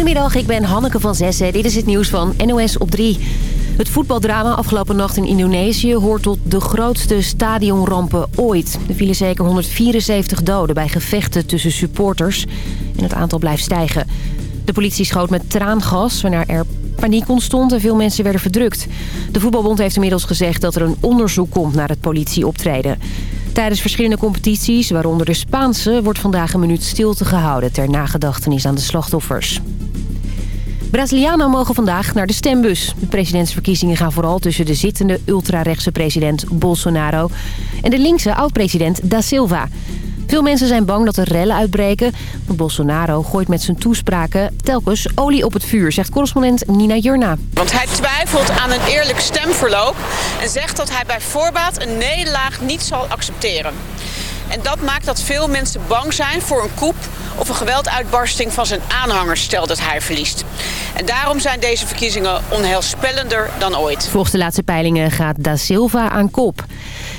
Goedemiddag, ik ben Hanneke van Zessen. Dit is het nieuws van NOS op 3. Het voetbaldrama afgelopen nacht in Indonesië hoort tot de grootste stadionrampen ooit. Er vielen zeker 174 doden bij gevechten tussen supporters. En het aantal blijft stijgen. De politie schoot met traangas, waarna er paniek ontstond en veel mensen werden verdrukt. De voetbalbond heeft inmiddels gezegd dat er een onderzoek komt naar het politieoptreden. Tijdens verschillende competities, waaronder de Spaanse... wordt vandaag een minuut stilte gehouden ter nagedachtenis aan de slachtoffers. Brazilianen mogen vandaag naar de stembus. De presidentsverkiezingen gaan vooral tussen de zittende ultrarechtse president Bolsonaro... en de linkse oud-president Da Silva. Veel mensen zijn bang dat er rellen uitbreken. Want Bolsonaro gooit met zijn toespraken telkens olie op het vuur, zegt correspondent Nina Jurna. Want hij twijfelt aan een eerlijk stemverloop en zegt dat hij bij voorbaat een nederlaag niet zal accepteren. En dat maakt dat veel mensen bang zijn voor een coup of een gewelduitbarsting van zijn aanhangers stel dat hij verliest. En daarom zijn deze verkiezingen onheilspellender dan ooit. Volgens de laatste peilingen gaat Da Silva aan kop.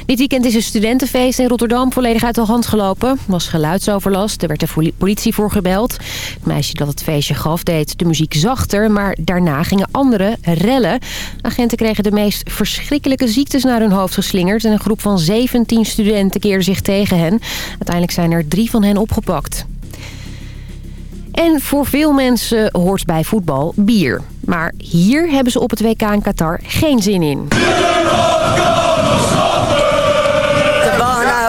Dit weekend is een studentenfeest in Rotterdam volledig uit de hand gelopen. Er was geluidsoverlast, er werd de politie voor gebeld. Het meisje dat het feestje gaf deed de muziek zachter, maar daarna gingen anderen rellen. Agenten kregen de meest verschrikkelijke ziektes naar hun hoofd geslingerd... en een groep van 17 studenten keerde zich tegen hen. Uiteindelijk zijn er drie van hen opgepakt. En voor veel mensen hoort bij voetbal bier. Maar hier hebben ze op het WK in Qatar geen zin in.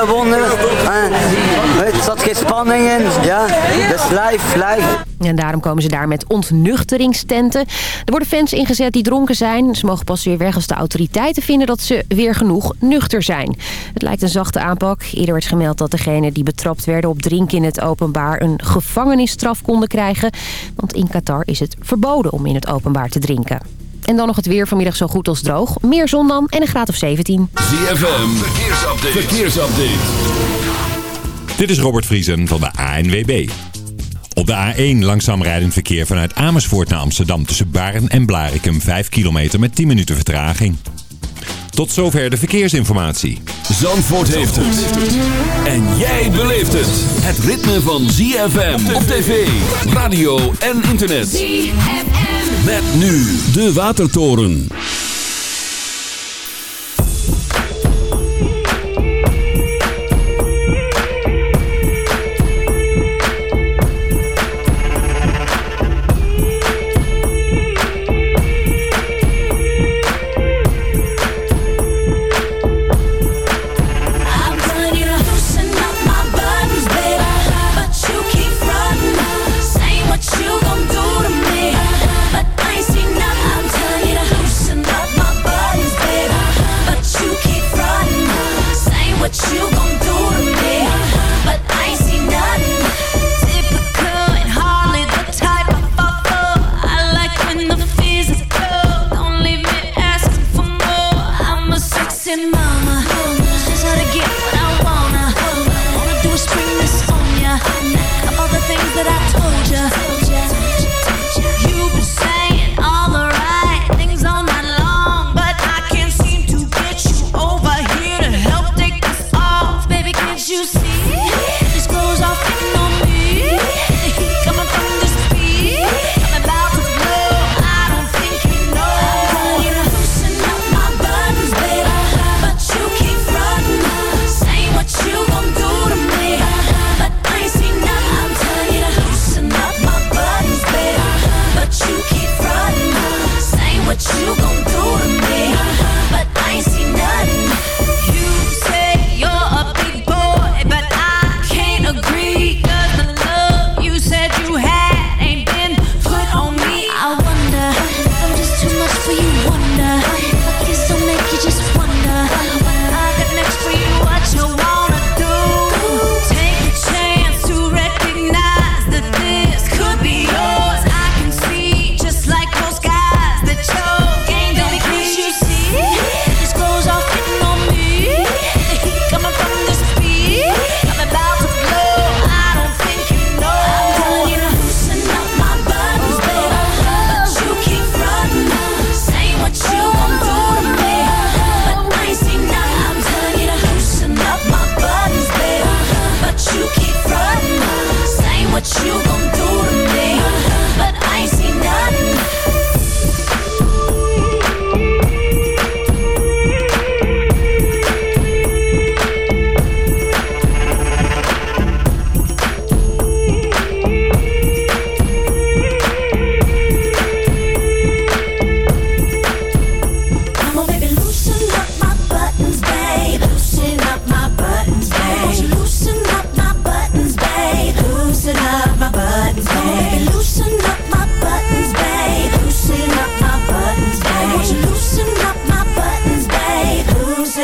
gewonnen. Het zat geen spanning in. Ja, dus live, live. En daarom komen ze daar met ontnuchteringstenten. Er worden fans ingezet die dronken zijn. Ze mogen pas weer weg als de autoriteiten vinden dat ze weer genoeg nuchter zijn. Het lijkt een zachte aanpak. Eerder werd gemeld dat degenen die betrapt werden op drinken in het openbaar... een gevangenisstraf konden krijgen. Want in Qatar is het verboden om in het openbaar te drinken. En dan nog het weer vanmiddag zo goed als droog. Meer zon dan en een graad of 17. ZFM, verkeersupdate. verkeersupdate. Dit is Robert Vriesen van de ANWB. Op de A1 langzaam rijdend verkeer vanuit Amersfoort naar Amsterdam... tussen Baren en Blarikum 5 kilometer met 10 minuten vertraging. Tot zover de verkeersinformatie. Zandvoort heeft het. En jij beleeft het. Het ritme van ZFM op tv, radio en internet. ZFM. Met nu de Watertoren.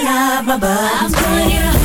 love my butt. I'm telling you.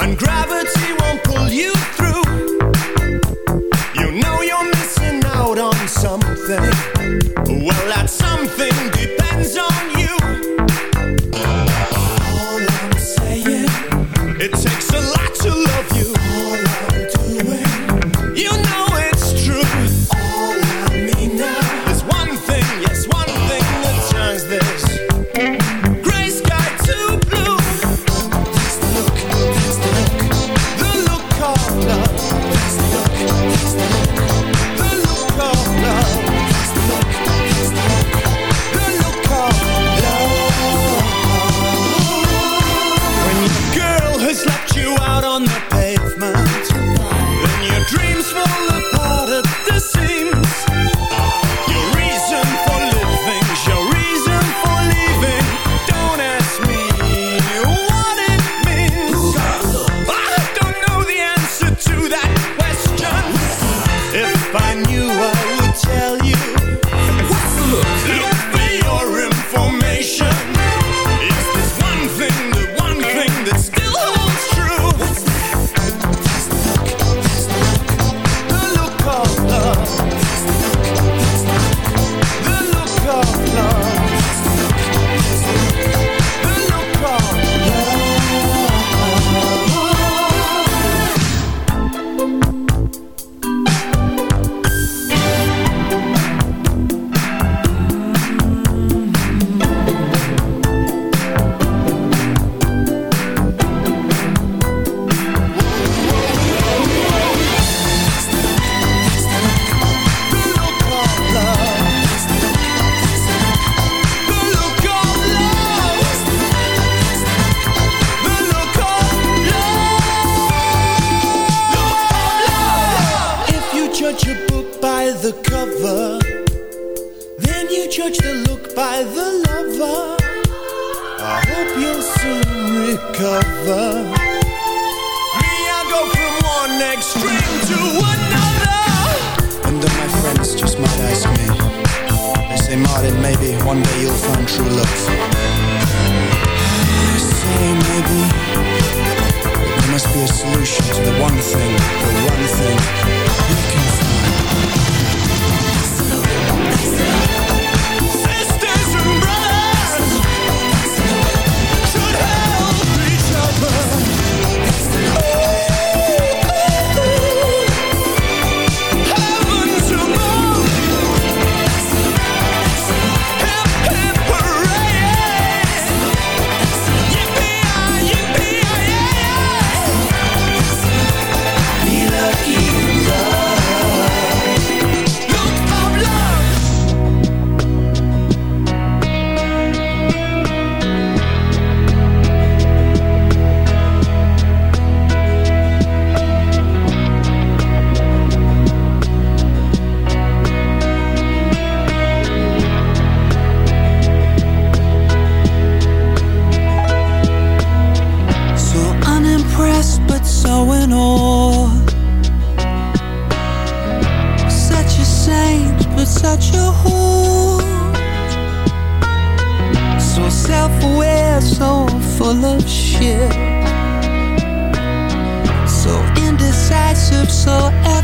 and gravity So ever.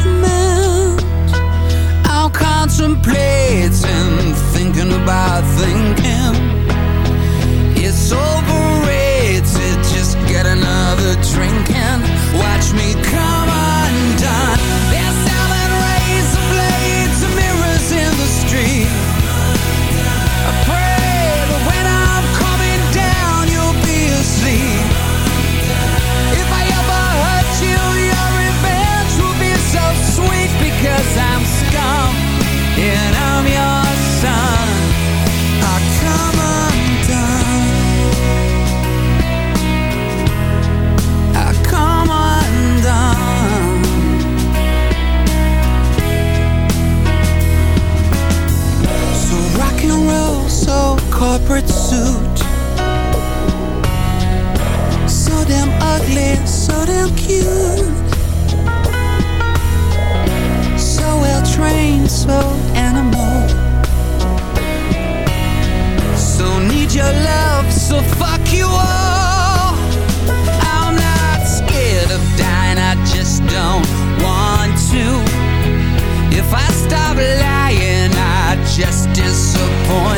model cute So well trained, so animal. So need your love, so fuck you all. I'm not scared of dying, I just don't want to. If I stop lying, I just disappoint.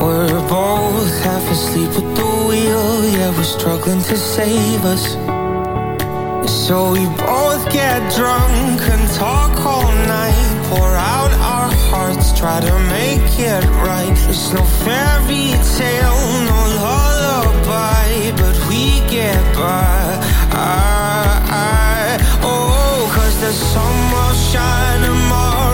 We're both half asleep with the wheel. Yeah, we're struggling to save us. So we both get drunk and talk all night. Pour out our hearts, try to make it right. It's no fairy tale, no lullaby But we get by. Oh, the sun will shine tomorrow.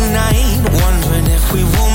night, wondering if we won't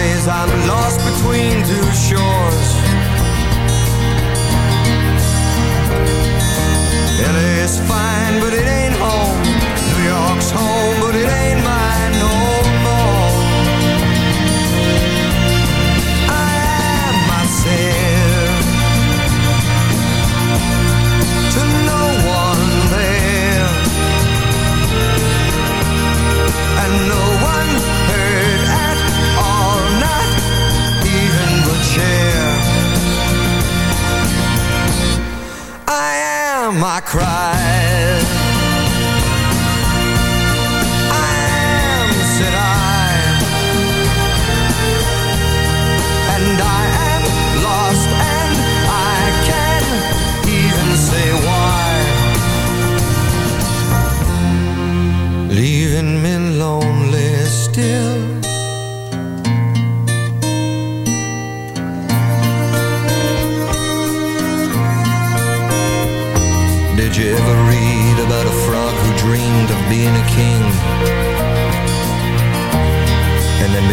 days I'm lost between two shores. LA is fine cry.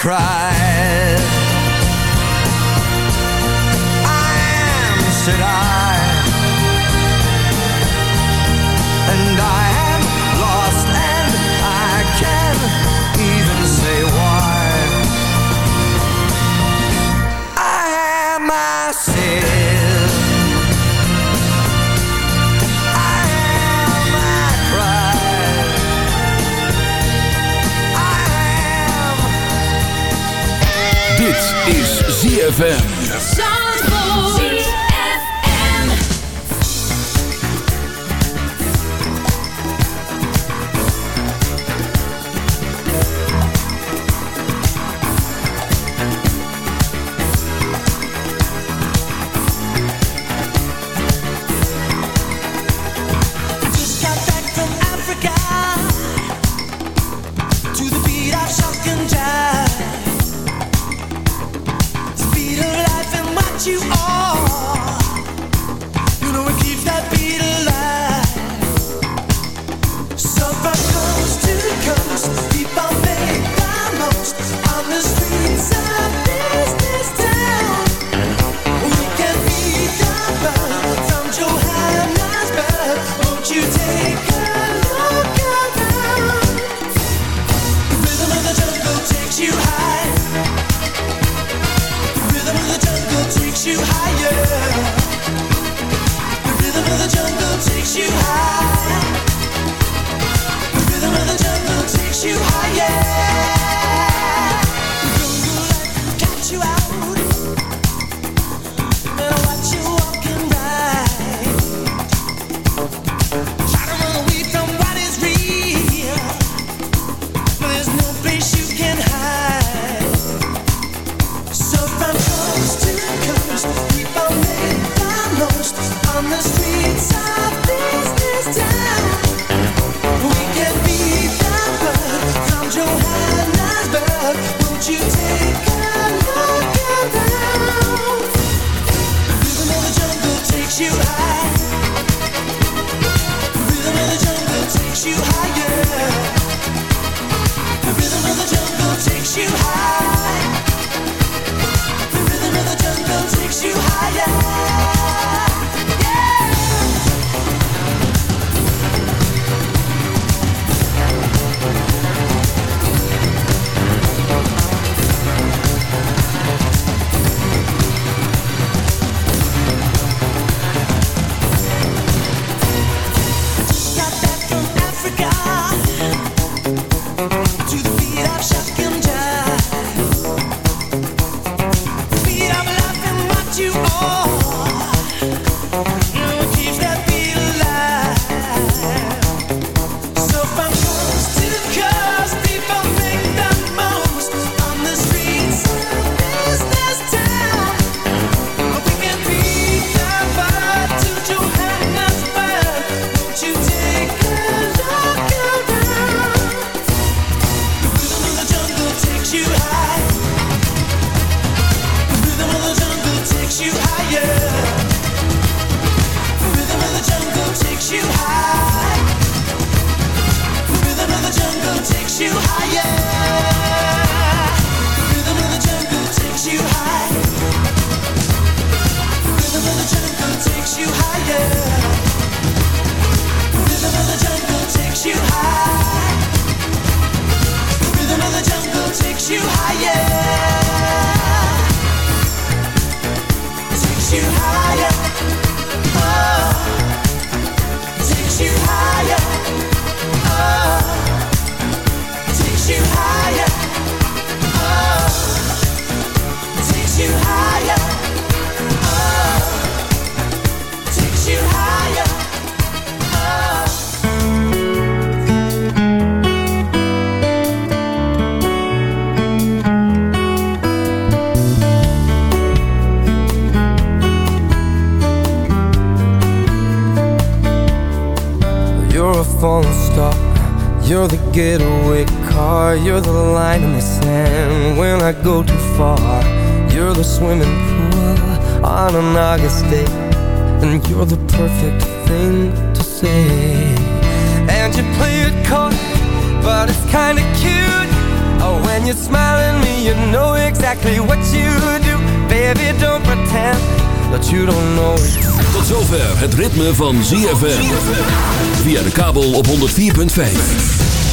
cry. You're the getaway car, you're the light in the sand when I go too far. You're the swimming pool on an August day, and you're the perfect thing to say. And you play it cold, but it's kinda cute. Oh, when you smile at me, you know exactly what you do. Baby, don't pretend that you don't know it. Tot zover het ritme van ZFM. Via de kabel op 104.5.